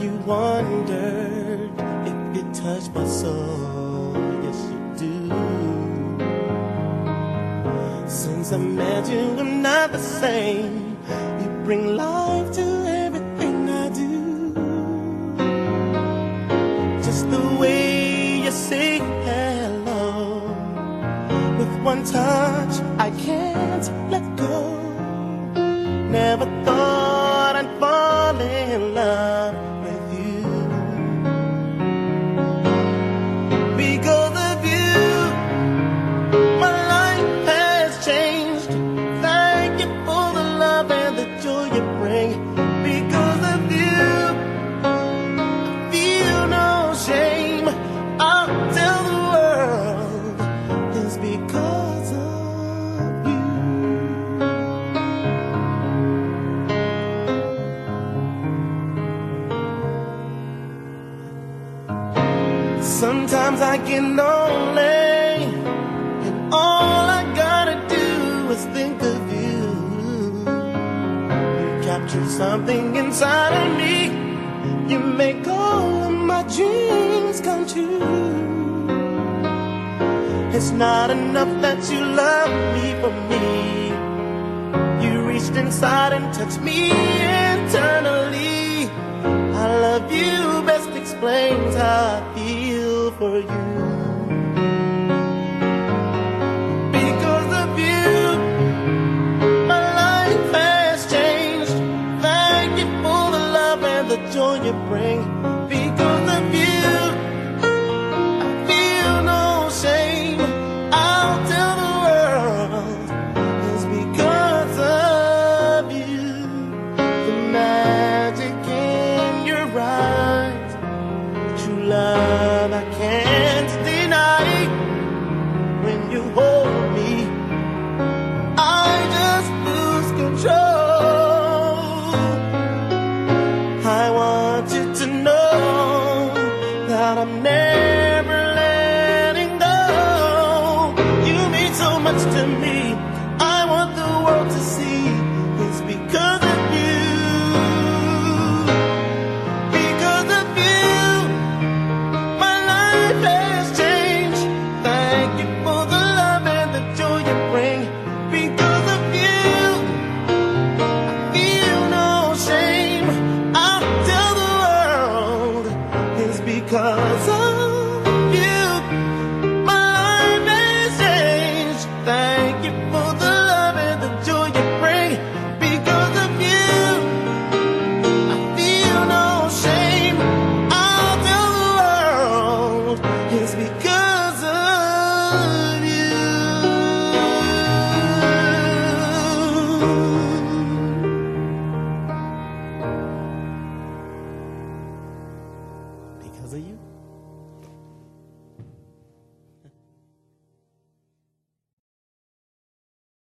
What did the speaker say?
you wondered if it touched my soul? Yes, you do. Since I met you, I'm not the same. You bring life to everything I do. Just the way you say hello. With one touch, I can't let go. Never thought in love Sometimes I get lonely, and all I gotta do is think of you. You capture something inside of me. You make all of my dreams come true. It's not enough that you love me for me. You reached inside and touched me internally. For you. Because of you, my life has changed. Thank you for the love and the joy you bring. Never because of you. My life has changed. Thank you for the love and the joy you bring. Because of you, I feel no shame. Tell the world it's because you.